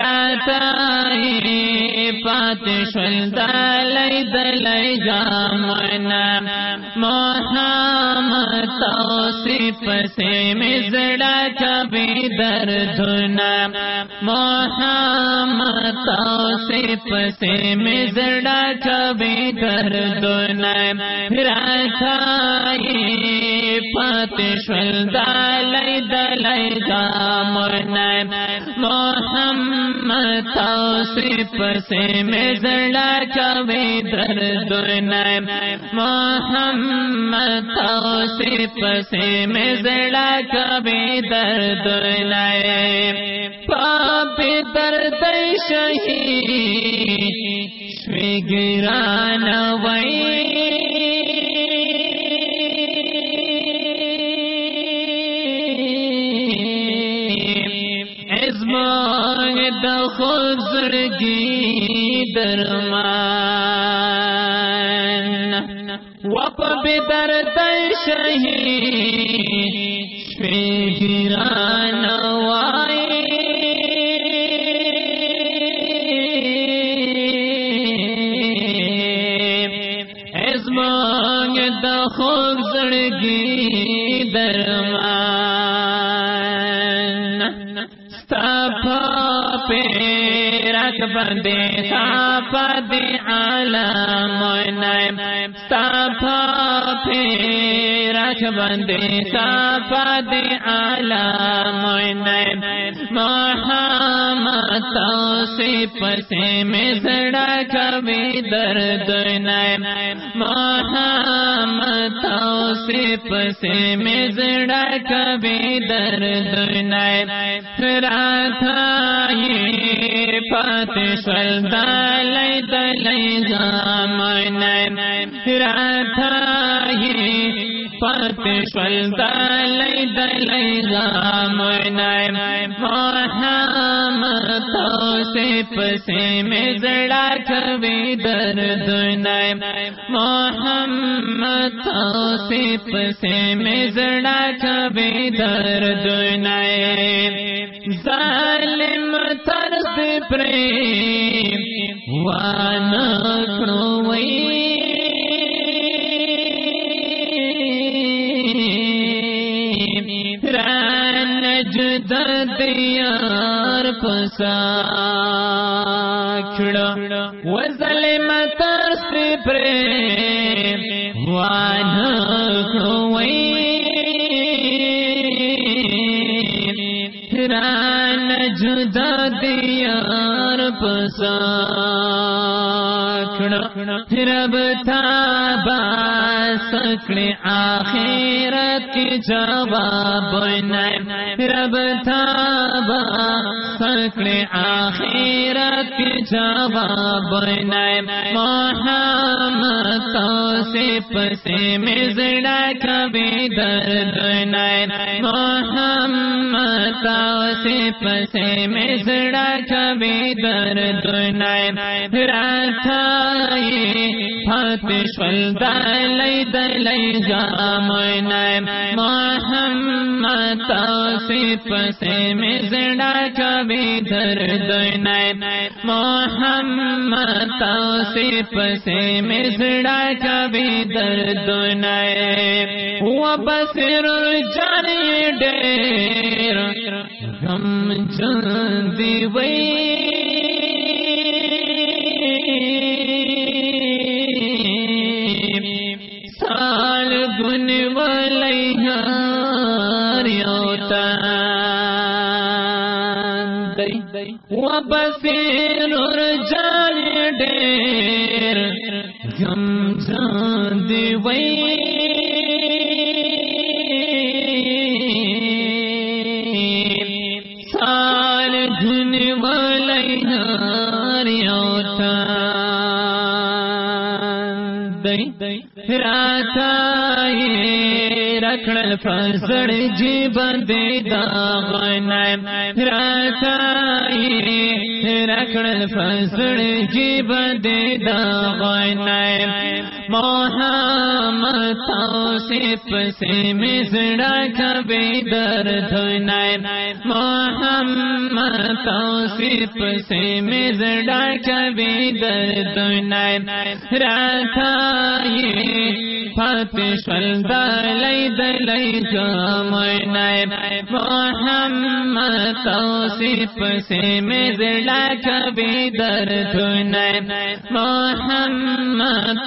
آتا پات شل دل دل جامنا محمد توصیف سے مزڑا کبھی دردنا محمد توصیف سے مزڑا کبھی دردنا راتا پات شل دل دل جامنا محمد توصیف سے مزڑا کبھی درد محمد صرف سے زڑا کبھی درد پاپ درد شہید گرانا وئی۔ د خزرگی درمان. وپ بدرد شہید شیران رکھ بندے صفا دے عالم نیم پہ رکھ بندے صفا دے عالم نیم محمد توصیف سے مزڑا کبھی درد نیم محمد توصیف سے مزڑا کبھی درد نیم پات سل دل دل جامن راتھا پات سل دل دل جامن محمد توصیف سے مزڑا کبھی درد نیم محمد توصیف سے مزڑا کبھی درد نیم پریم وانا کڑوئی ران جدا دیار پسا کھڑا وظلم طرز پریم وانا کڑوئی ران جدا دیار پسا رب تھا با سکڑے آخرت کی جواب رب تھا با سکڑے آخرت کی جواب محمد توصیف سے مزڑا کبھی درد محمد توصیف سے مزڑا کبھی درد راتھا پھت شل دل دل جام محمد توصیف سے مزڑا کبھی درد محمد توصیف سے مزڑا کبھی درد وہ بصر جانی ڈیر۔ غم جاندی وئی وبسیر جان ڈیر گم جان دی وئی راتا رکھڑ فسڑ جی بندے داغن راتا رکھڑ فسڑ جی بندے داغن محمد توصیف سے مزڑا کبھی درد نئے محمد توصیف سے مزڑا کبھی درد نئے رکھا یہ فتشل دلی دلی جامع محمد توصیف سے مزڑا کبھی درد نئے محمد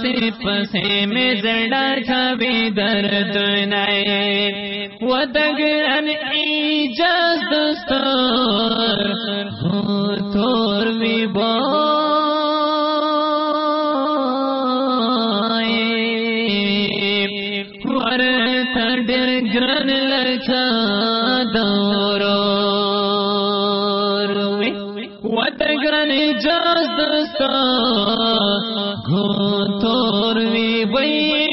صرف سے میں زڑا کبھی درد نئے۔ ودگن ایجاز دستور جاز دستا گھو تور وی بئی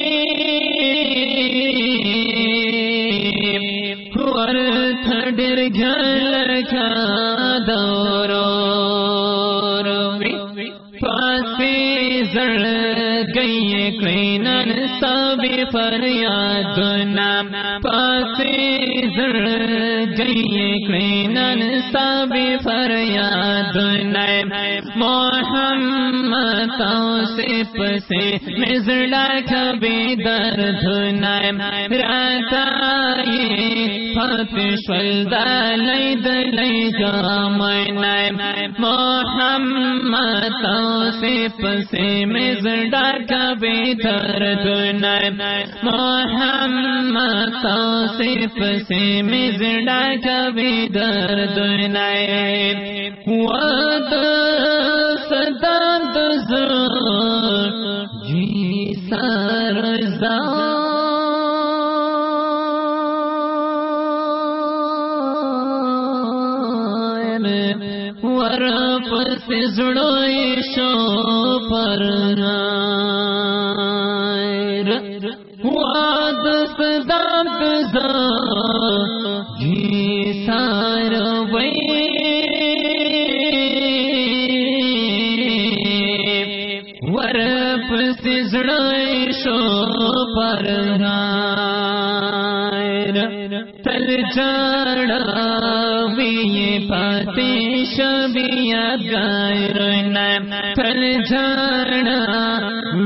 گئی کلینن سب فریاد نام پاسی زڑ گئی کلینن سب فریاد نام محمد توصف سے مزڑا کبھی درد نام راتائی فتشل دلی دلی جام نام محمد توصف سے مزڑا کبھی درد نام محمد توصف سے مزڑا کبھی درد نام وعد صداد جی سر جی ور پس زڑوئی شو پر واد صداد زر جی سار ور پس زڑوئی شو پر تل چڑا بھی پاتے شبیا گائر تل جانا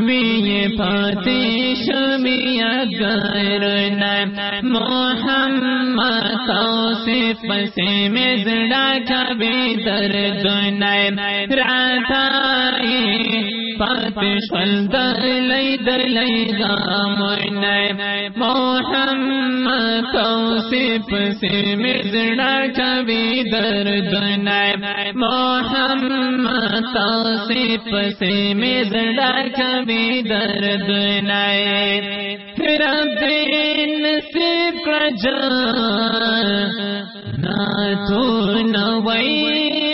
بھی پاتے شبیا گائر محمد توصف سے مزڑا کبھی درد راتائی فتشل دلی دلی گام محمد توصف سے مزڑا کبھی درد محمد توصف سے مزڑا کبھی درد رب نصیب کا جان نہ تو نوئی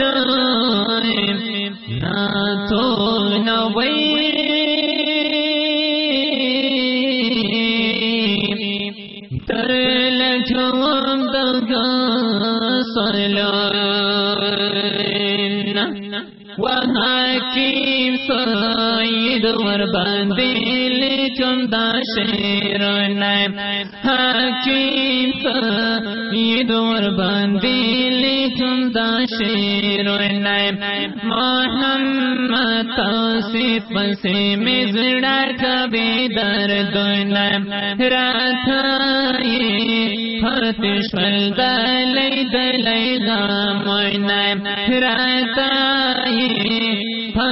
نصیب نہ تو نوئی تر لکھوم دگا سلو وحکیم سید ور بندیل چندہ شیر نیم حکیم سید ور بندیل چندہ شیر نیم محمد توصیف سے مزڑا کبھی درد نیم راتائی فتشل دلی دلی غام نیم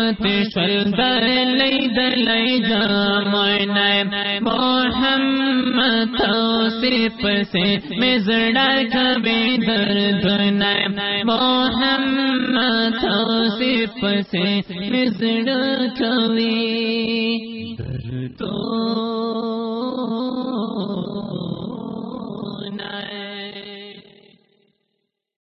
راتائی فتشل دلی دلی جام محمد صرف سے مزڑا کبھی درد محمد صرف سے مزڑا کبھی درد